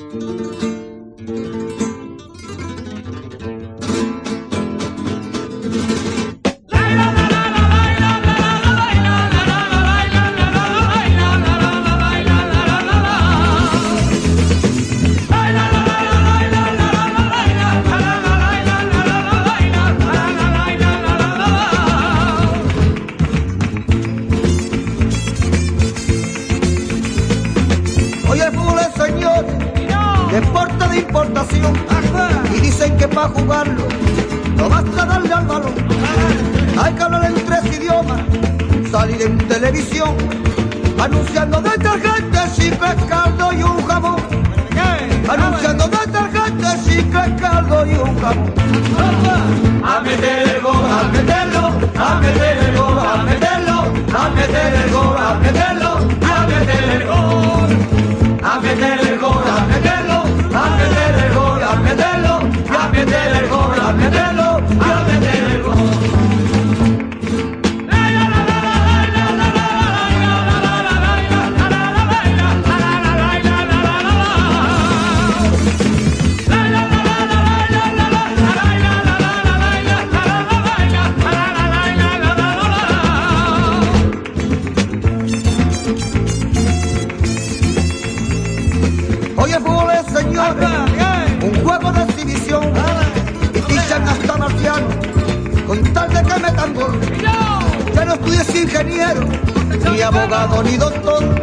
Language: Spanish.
Hoy el fútbol es señor, deporte de importación. Y dicen que para jugarlo no basta darle al balón. Hay que hablar en tres idiomas, salir en televisión, anunciando detergentes, chicles, caldo y un jamón. Anunciando detergentes, chicles, caldo y un jamón. Hoy el fútbol es señores, un juego de exhibición. Y fichan hasta marciano, con tal de que metan gol. Ya no estudies ingeniero, ni abogado, ni doctor.